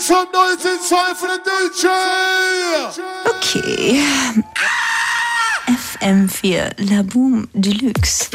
From 1902 für den DJ! Okay. Ah! FM4 Laboom Deluxe.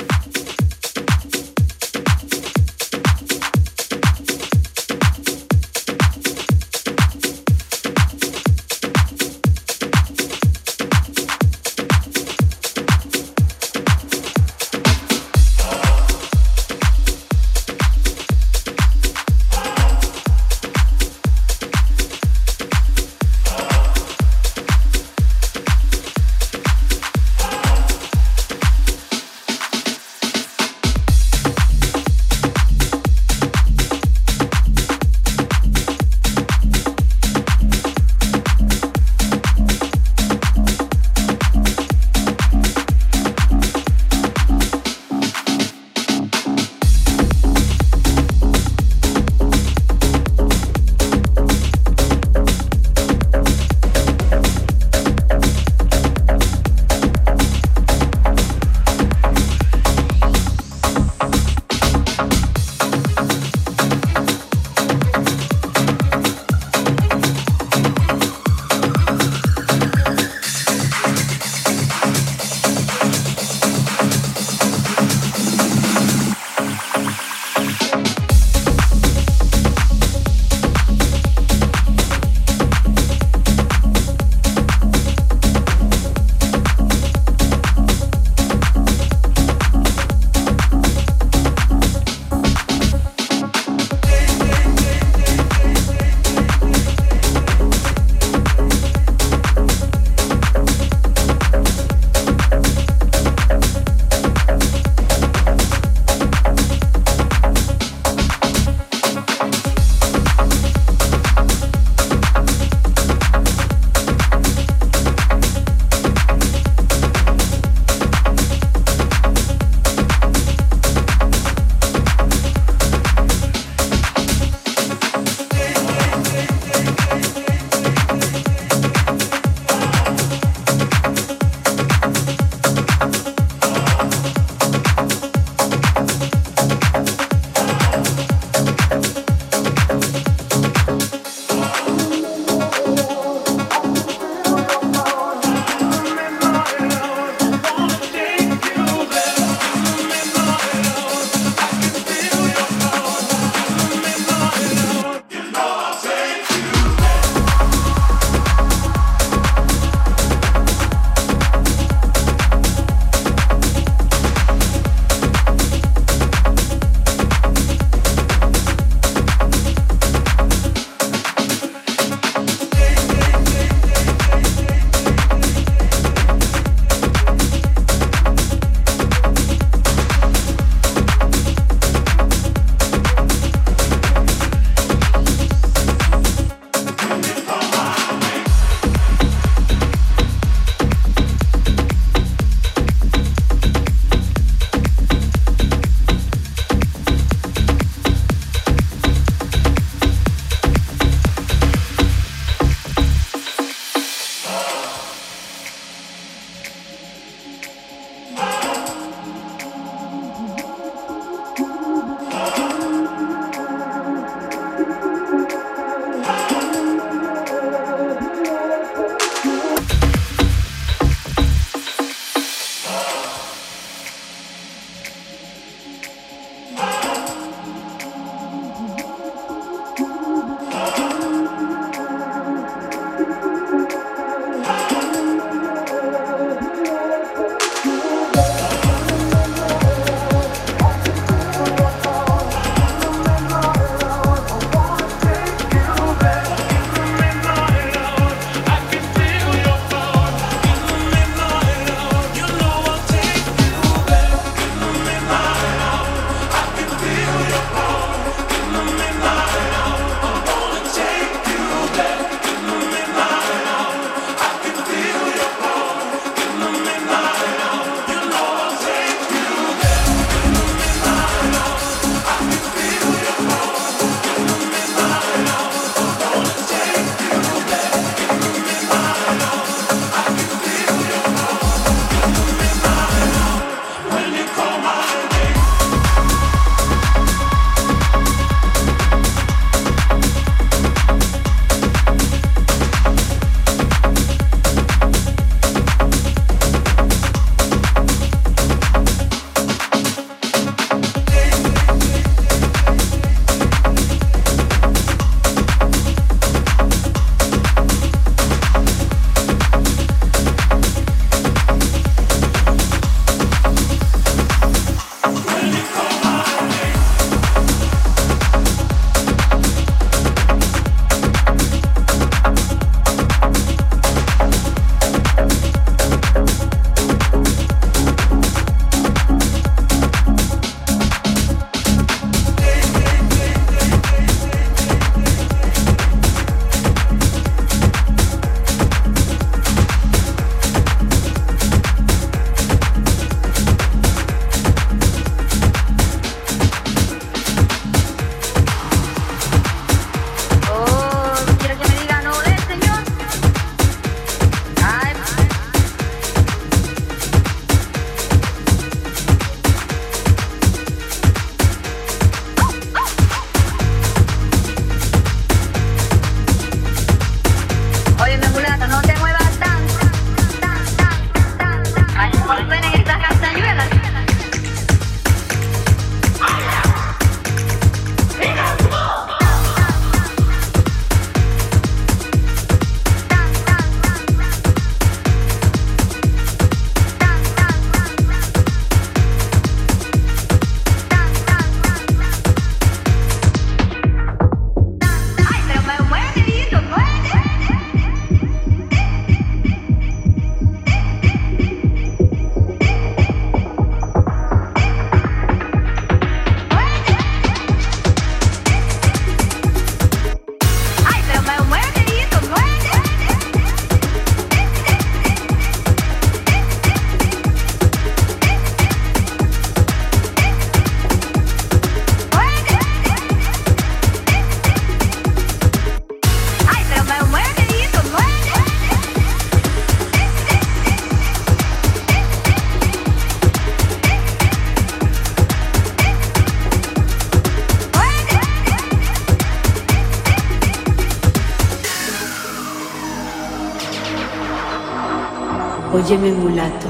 Óyeme mulato.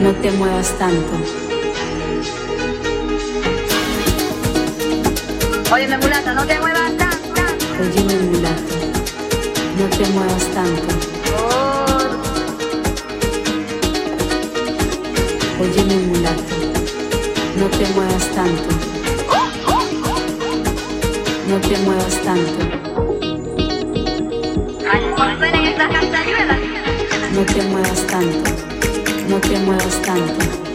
No te muevas tanto. Óyeme mulato, no te muevas tanto. Óyeme mulato. No te muevas tanto. Óyeme mulato. No te muevas tanto. No te muevas tanto. No te muevas tanto. No te muevas tanto.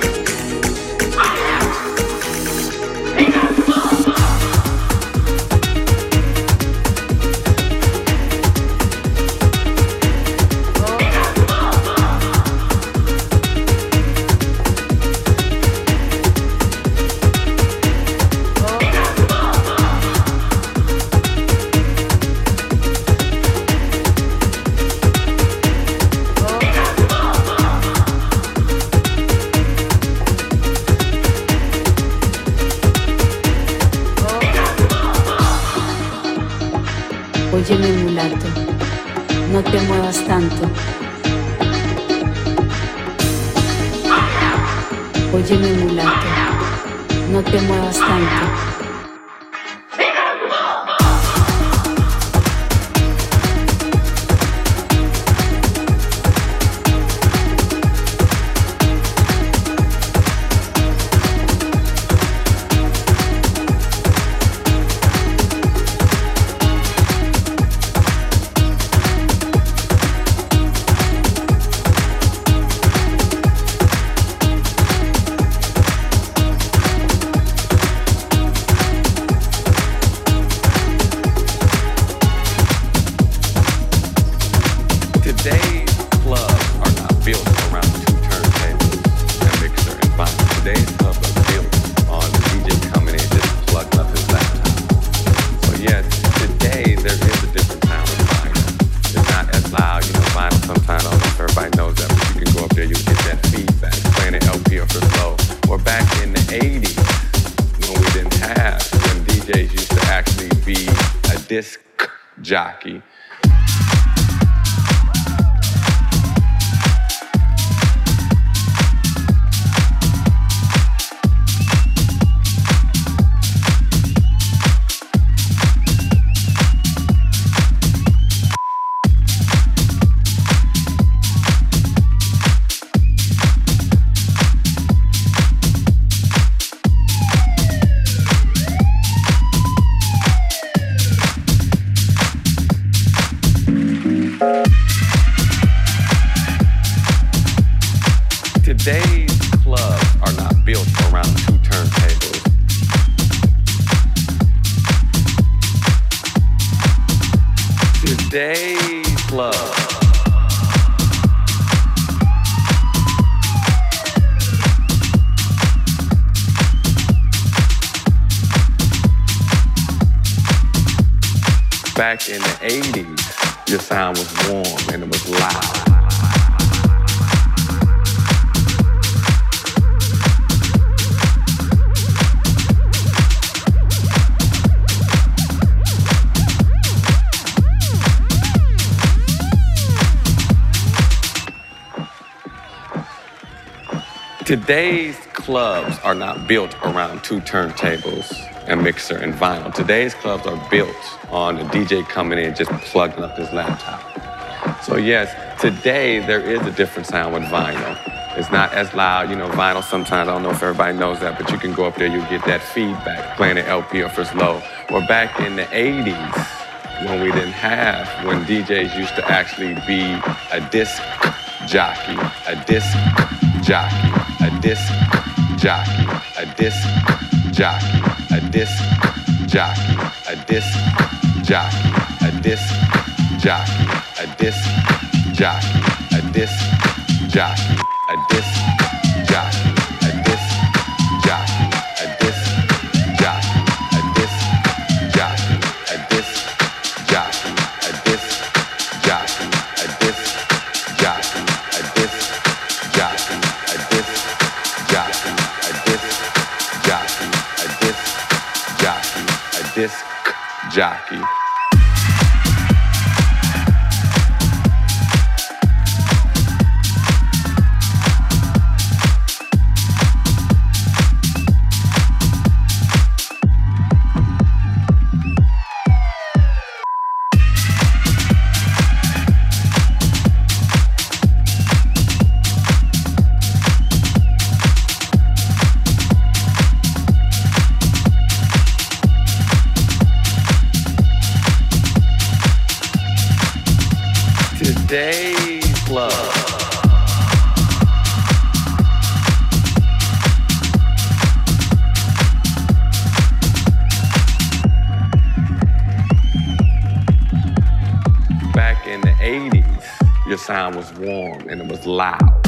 Óyeme mulato, no te muevas tanto. Óyeme mulato, no te muevas tanto. Today's clubs are not built around two turntables, a mixer, and vinyl. Today's clubs are built on a DJ coming in just plugging up his laptop. So yes, today there is a different sound with vinyl. It's not as loud, you know, vinyl sometimes, I don't know if everybody knows that, but you can go up there, you get that feedback, playing an LP or for slow. Or back in the 80s, when we didn't have, when DJs used to actually be a disc jockey, a disc jockey, disc jockey, a disc jockey, a disc jockey, a disc jockey, a disc jockey, a disc jockey, a disc jockey, a disc jockey, Today's club. Back in the 80s, your sound was warm and it was loud.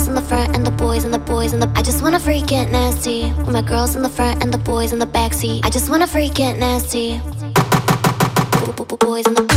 girls in the front and the boys in the boys in the. I just wanna freak it nasty with my girls in the front and the boys in the backseat. I just wanna freak it nasty. Boys in the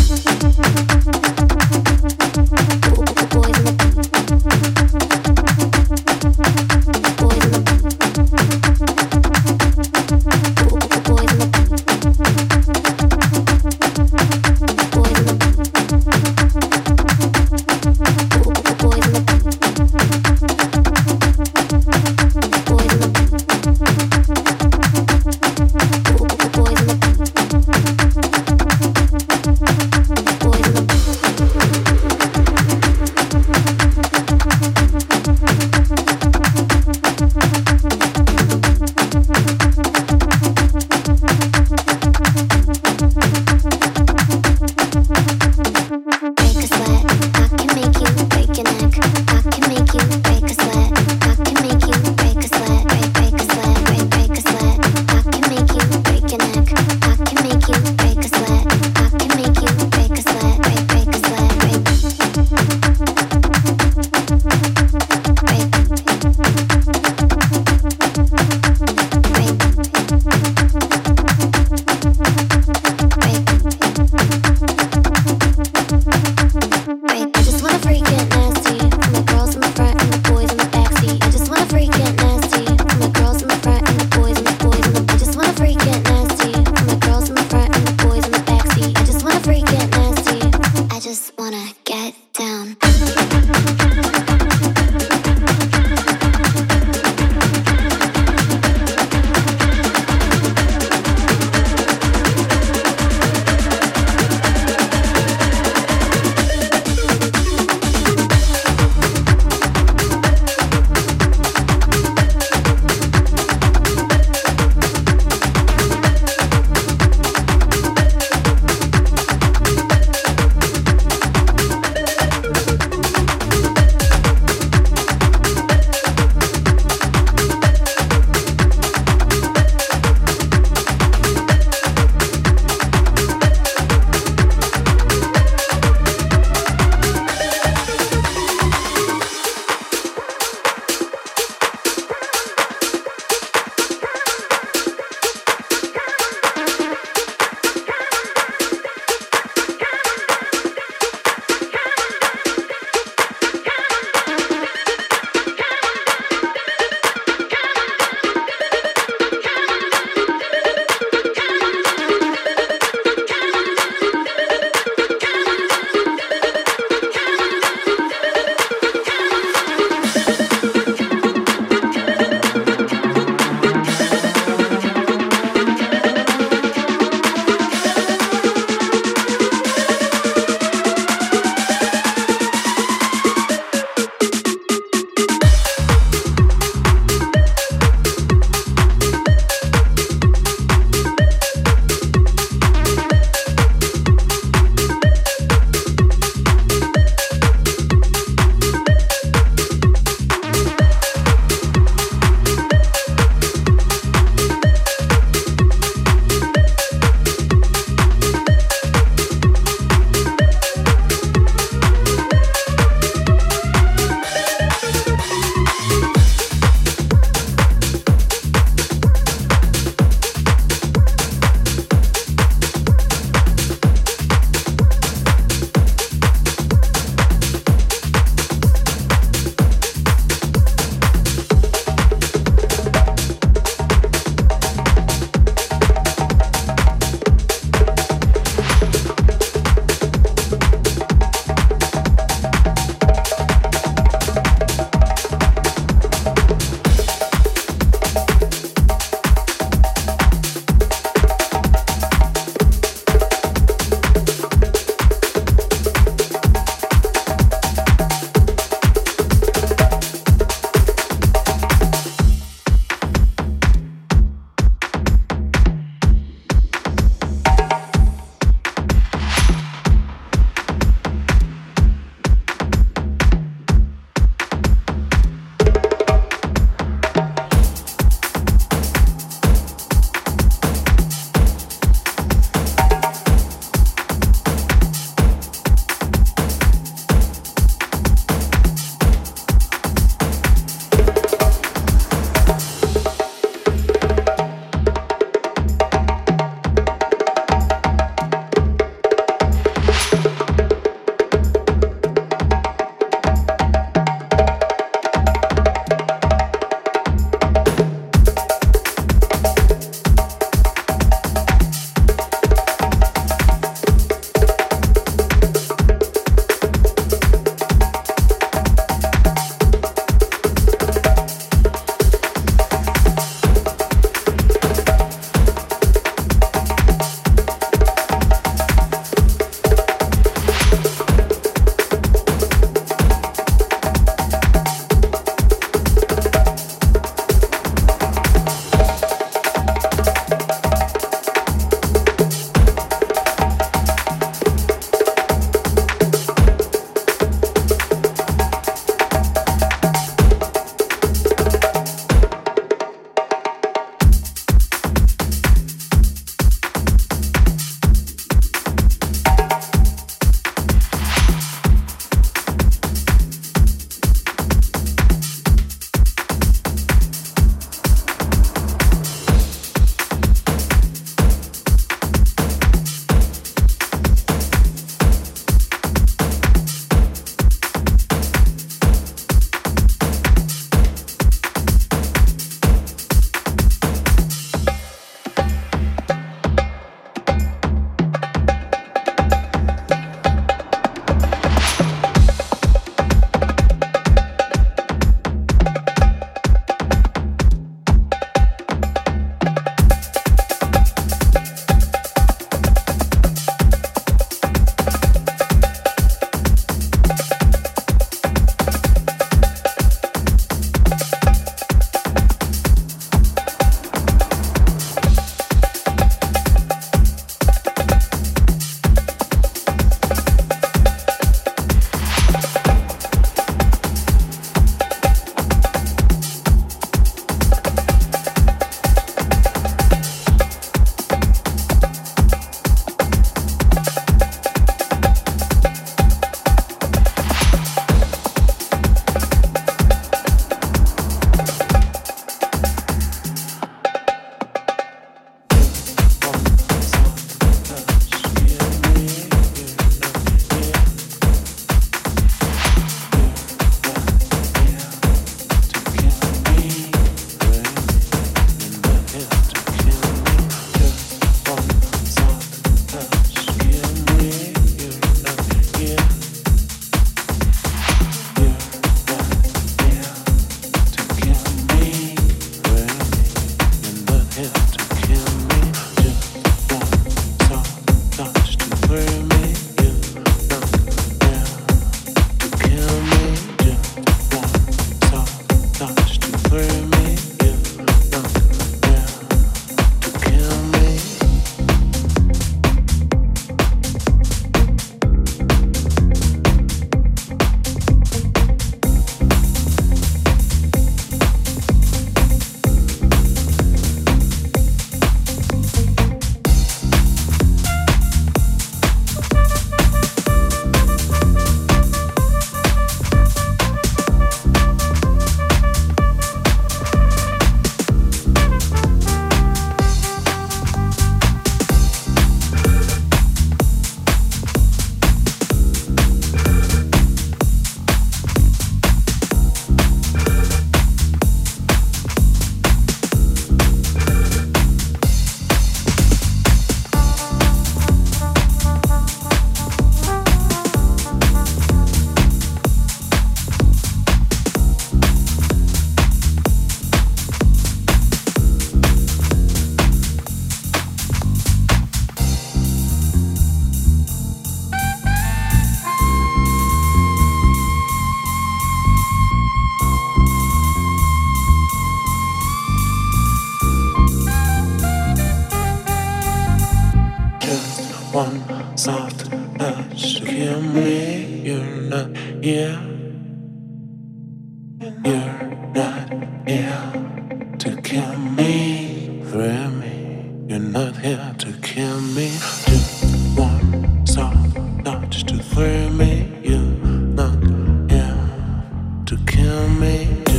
hear me?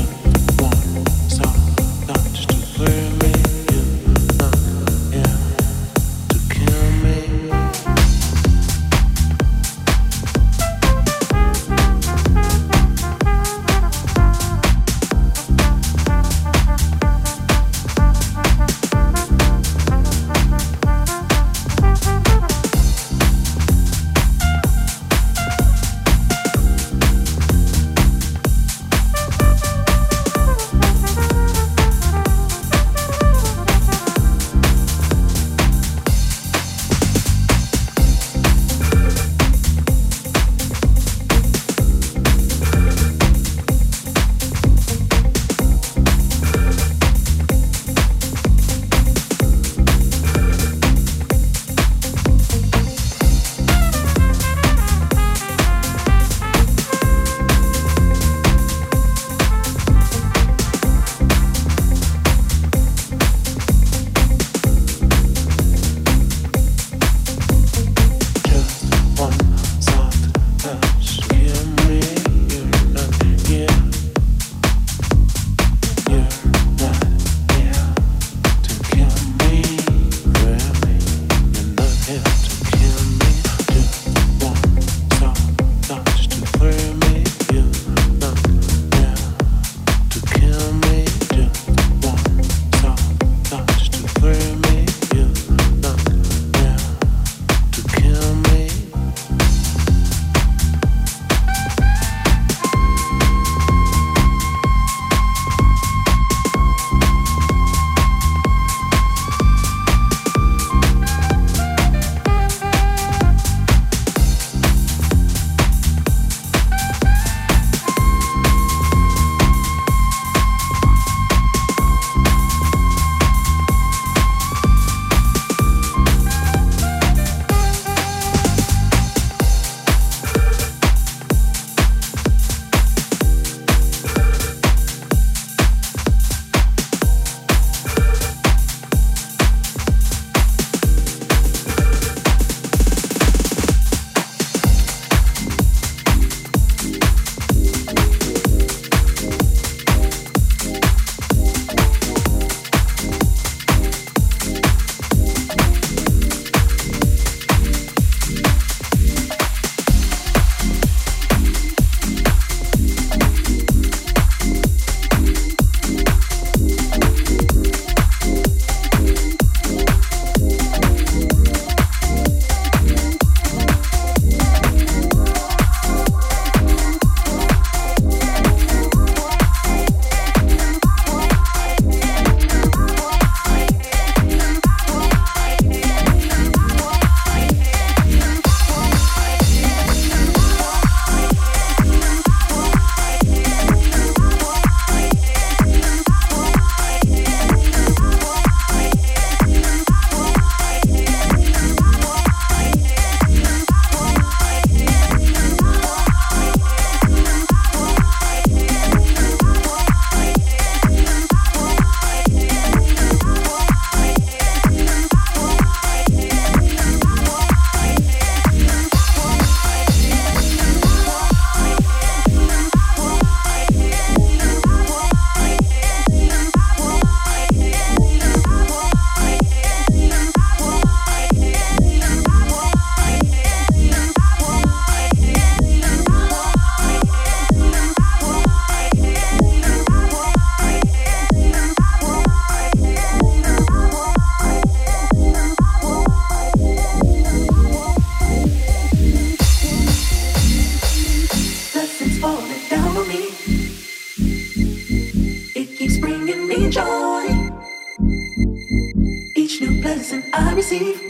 blessing I receive.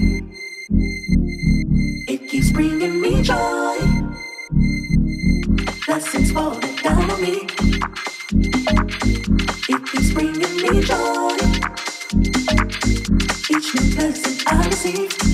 It keeps bringing me joy. Blessings falling down on me. It keeps bringing me joy. Each new blessing I receive.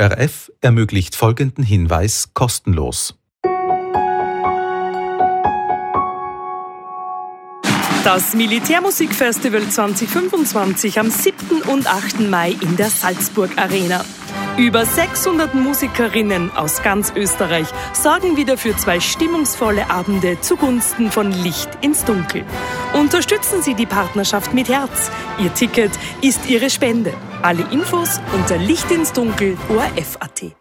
ORF ermöglicht folgenden Hinweis kostenlos. Das Militärmusikfestival 2025 am 7. und 8. Mai in der Salzburg Arena. Über 600 Musikerinnen aus ganz Österreich sorgen wieder für zwei stimmungsvolle Abende zugunsten von Licht ins Dunkel. Unterstützen Sie die Partnerschaft mit Herz. Ihr Ticket ist Ihre Spende. Alle Infos unter lichtinsdunkel.orf.at.